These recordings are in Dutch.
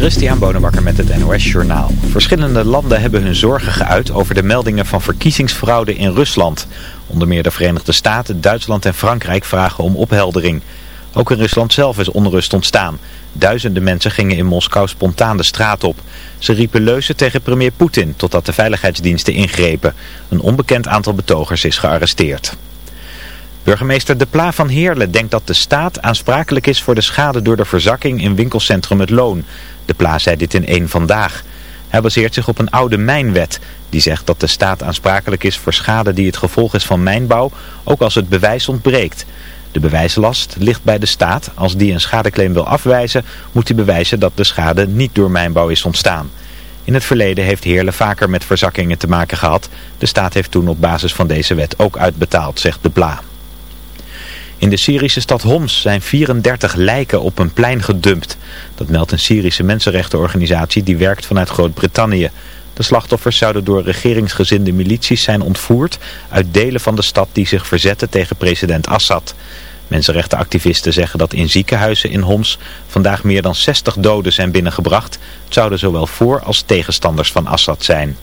Christian Bonenbakker met het NOS Journaal. Verschillende landen hebben hun zorgen geuit over de meldingen van verkiezingsfraude in Rusland. Onder meer de Verenigde Staten, Duitsland en Frankrijk vragen om opheldering. Ook in Rusland zelf is onrust ontstaan. Duizenden mensen gingen in Moskou spontaan de straat op. Ze riepen leuzen tegen premier Poetin totdat de veiligheidsdiensten ingrepen. Een onbekend aantal betogers is gearresteerd. Burgemeester De Pla van Heerlen denkt dat de staat aansprakelijk is voor de schade door de verzakking in winkelcentrum Het Loon. De Pla zei dit in één Vandaag. Hij baseert zich op een oude mijnwet die zegt dat de staat aansprakelijk is voor schade die het gevolg is van mijnbouw, ook als het bewijs ontbreekt. De bewijslast ligt bij de staat. Als die een schadeclaim wil afwijzen, moet hij bewijzen dat de schade niet door mijnbouw is ontstaan. In het verleden heeft Heerlen vaker met verzakkingen te maken gehad. De staat heeft toen op basis van deze wet ook uitbetaald, zegt De Pla. In de Syrische stad Homs zijn 34 lijken op een plein gedumpt. Dat meldt een Syrische mensenrechtenorganisatie die werkt vanuit Groot-Brittannië. De slachtoffers zouden door regeringsgezinde milities zijn ontvoerd uit delen van de stad die zich verzetten tegen president Assad. Mensenrechtenactivisten zeggen dat in ziekenhuizen in Homs vandaag meer dan 60 doden zijn binnengebracht. Het zouden zowel voor- als tegenstanders van Assad zijn.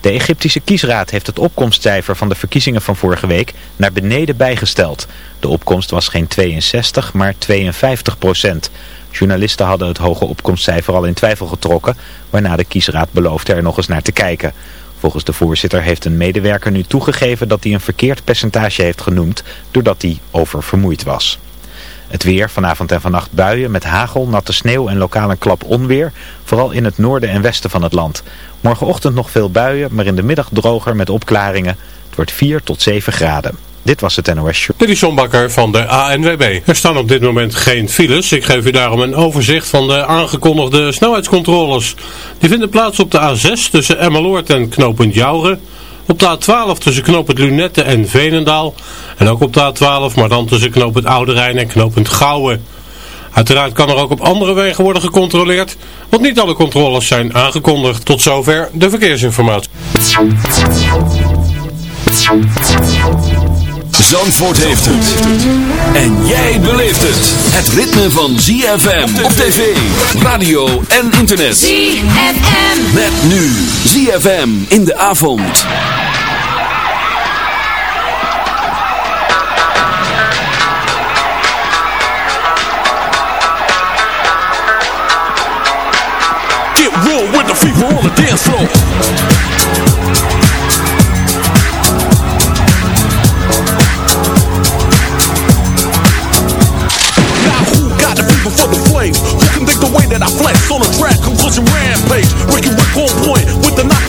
De Egyptische kiesraad heeft het opkomstcijfer van de verkiezingen van vorige week naar beneden bijgesteld. De opkomst was geen 62, maar 52 procent. Journalisten hadden het hoge opkomstcijfer al in twijfel getrokken, waarna de kiesraad beloofde er nog eens naar te kijken. Volgens de voorzitter heeft een medewerker nu toegegeven dat hij een verkeerd percentage heeft genoemd, doordat hij oververmoeid was. Het weer, vanavond en vannacht buien met hagel, natte sneeuw en lokale klap onweer. Vooral in het noorden en westen van het land. Morgenochtend nog veel buien, maar in de middag droger met opklaringen. Het wordt 4 tot 7 graden. Dit was het NOS Show. Dit is van de ANWB. Er staan op dit moment geen files. Ik geef u daarom een overzicht van de aangekondigde snelheidscontroles. Die vinden plaats op de A6 tussen Emmeloord en knooppunt Jouren. Op de A12 tussen knooppunt Lunette en Veenendaal. En ook op de A12, maar dan tussen knooppunt Oude Rijn en knooppunt Gouwen. Uiteraard kan er ook op andere wegen worden gecontroleerd, want niet alle controles zijn aangekondigd. Tot zover de verkeersinformatie. Zandvoort heeft het. En jij beleeft het. Het ritme van ZFM op tv, radio en internet. ZFM. Met nu ZFM in de avond. Get real with the fever on the dance floor. Conclusion rampage. Ricky Rick on point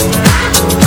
Ja.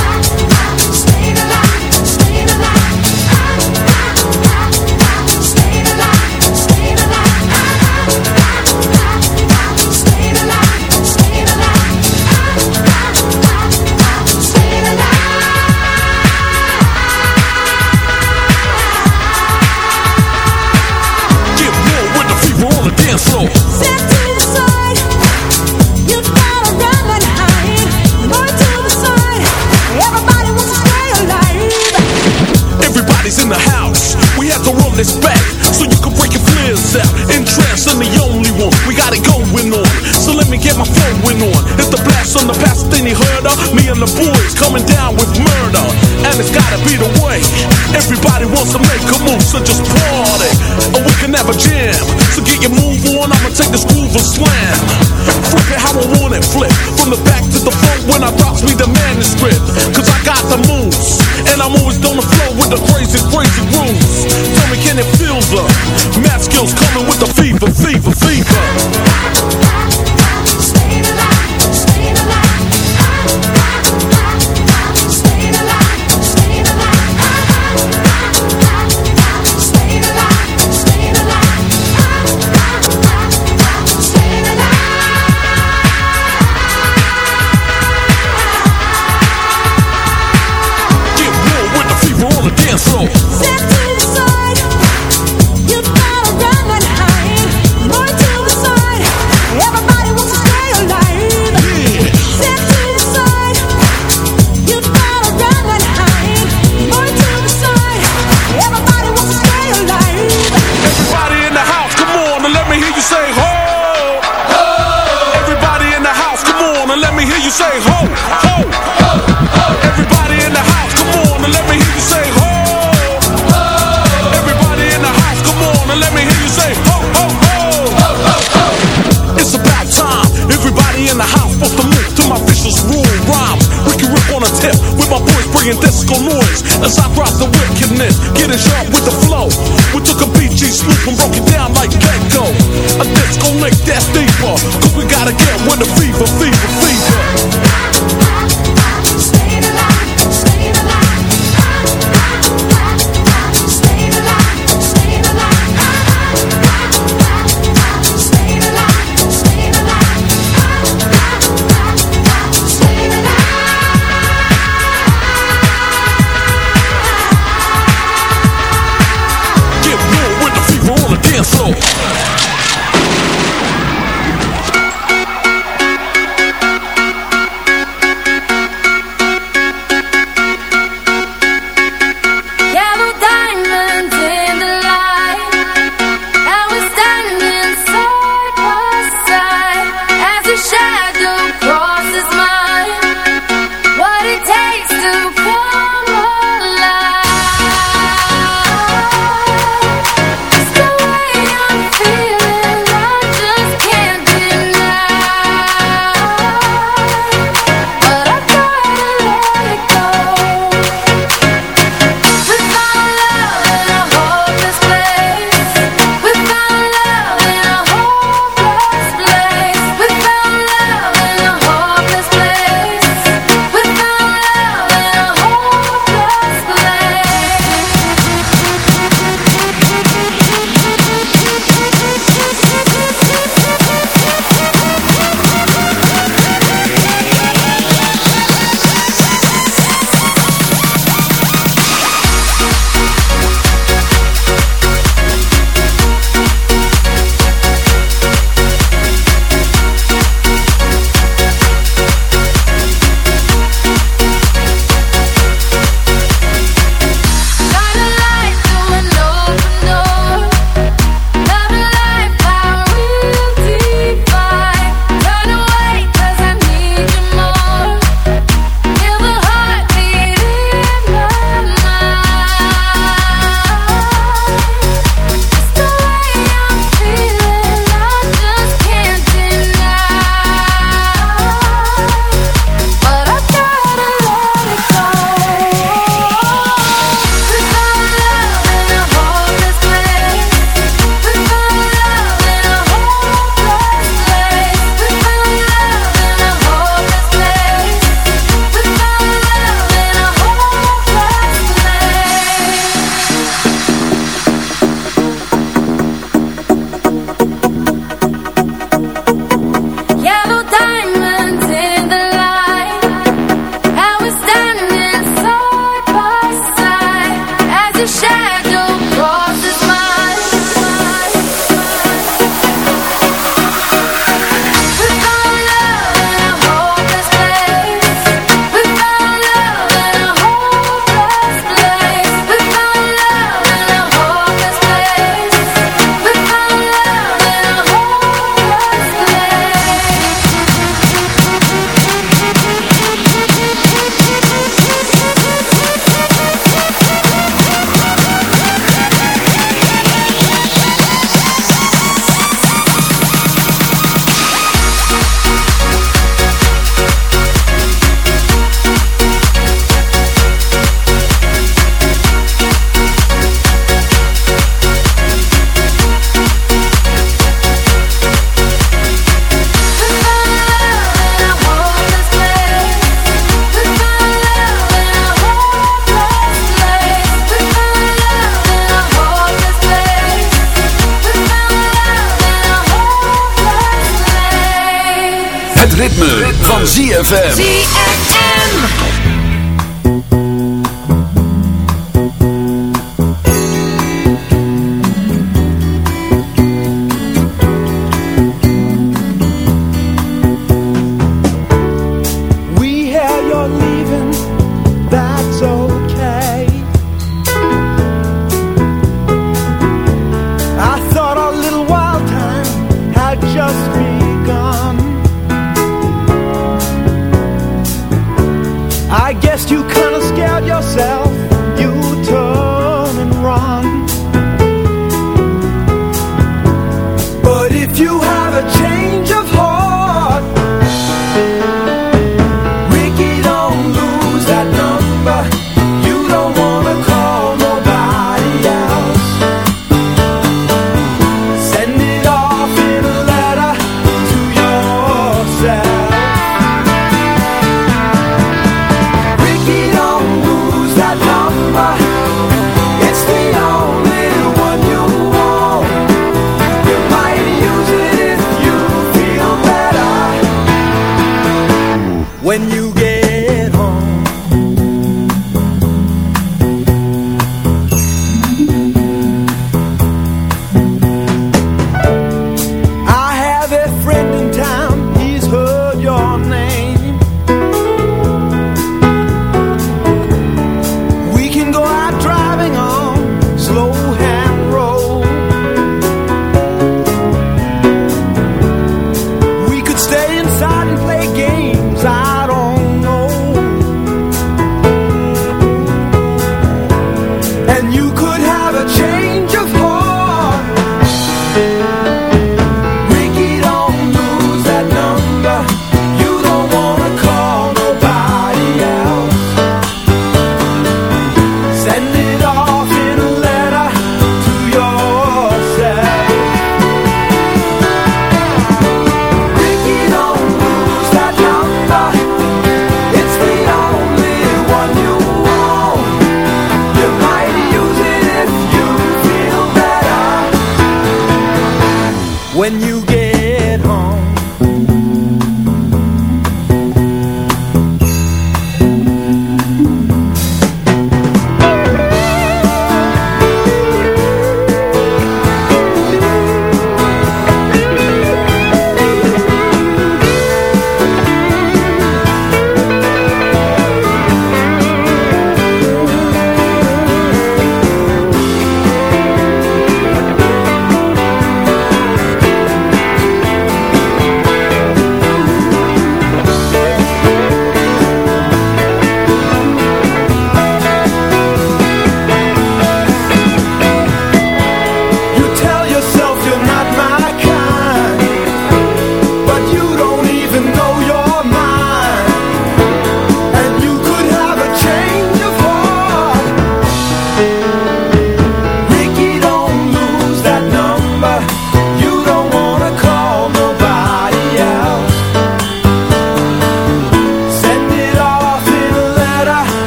When you get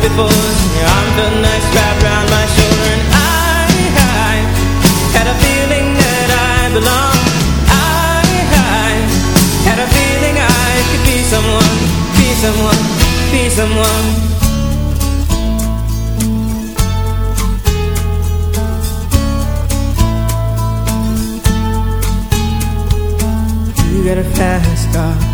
before. Your nice wrapped around my shoulder And I, had a feeling that I I, had a feeling I could be someone Be someone, be someone. You got a fast car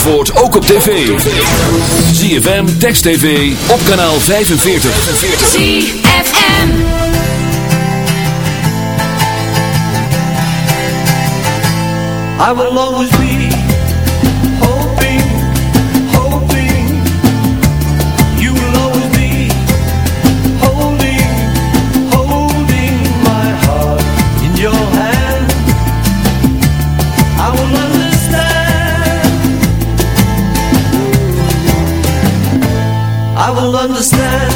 Zandvoort ook op tv. ZFM, Text TV, op kanaal 45. ZFM. I will always be I will understand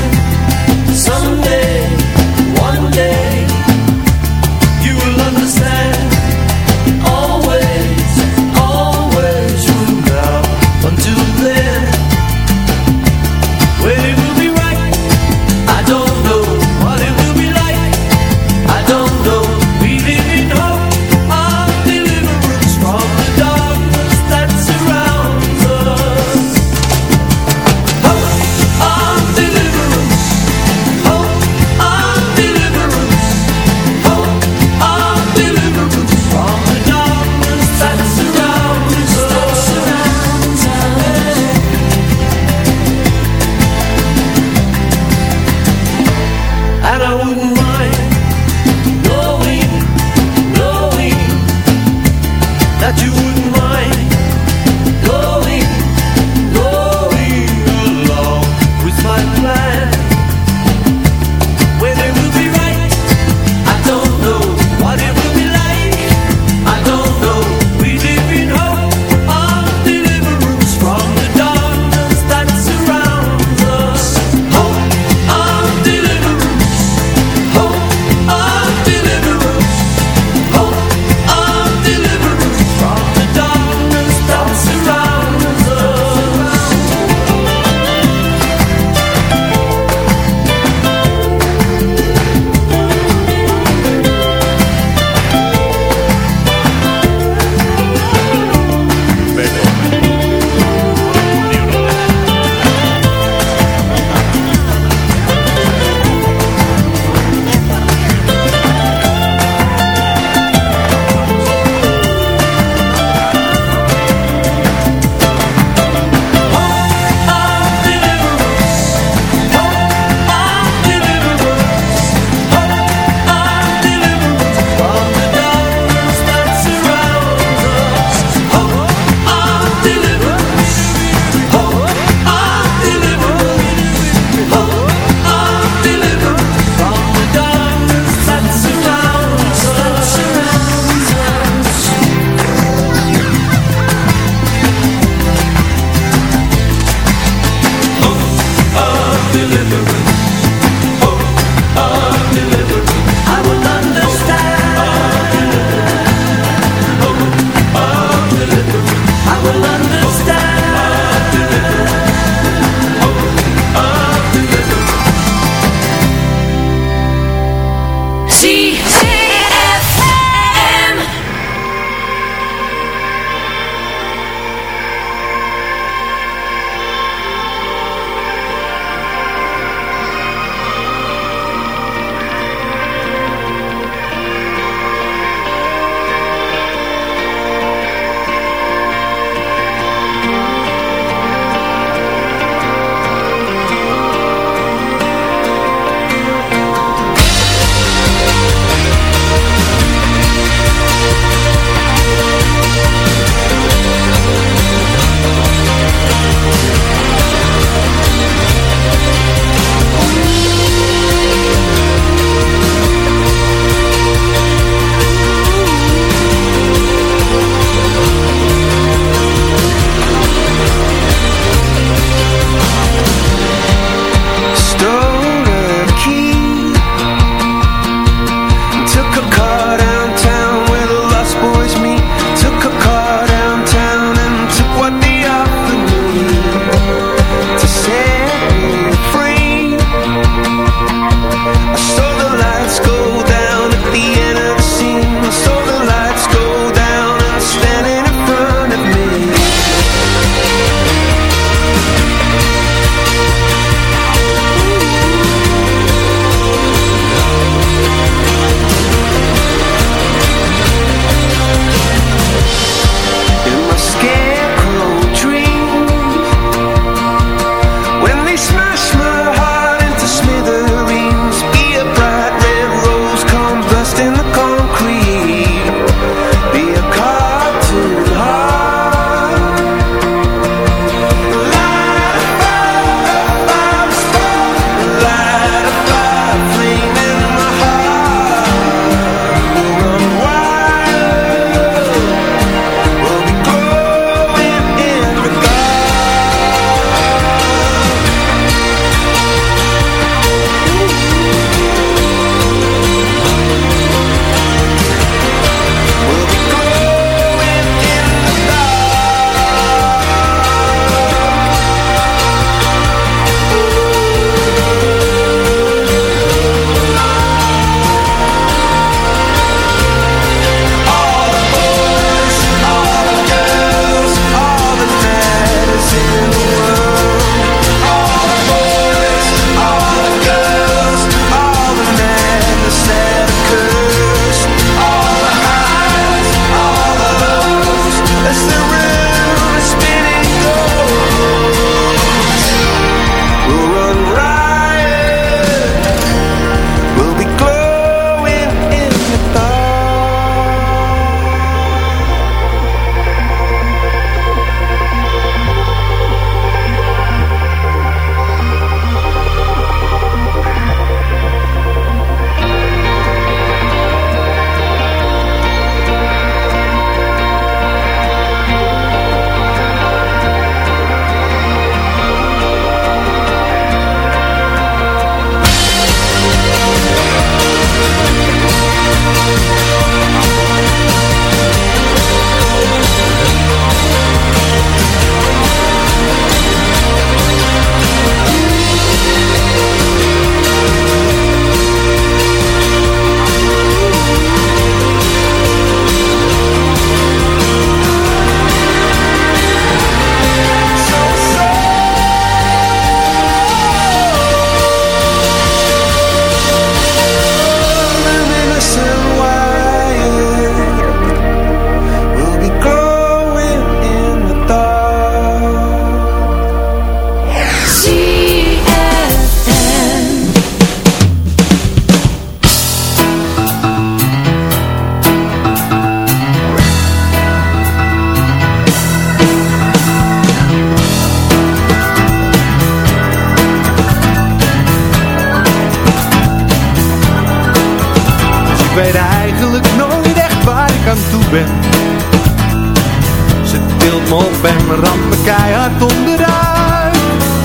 Ze tilt me op en ramt me keihard onderuit.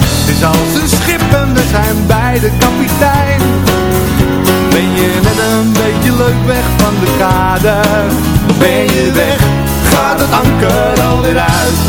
Het is als een schip en we zijn beide kapitein. Ben je net een beetje leuk weg van de kade? Ben je weg, gaat het anker alweer uit.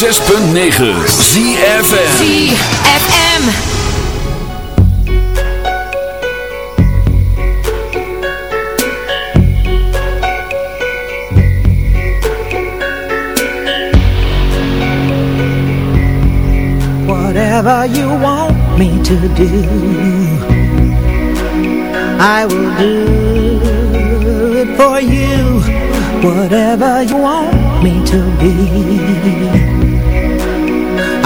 106.9 ZFM ZFM. Whatever you want me to do, I will do it for you. Whatever you want me to be,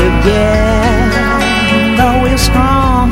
together. Though we're strong,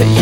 Yeah.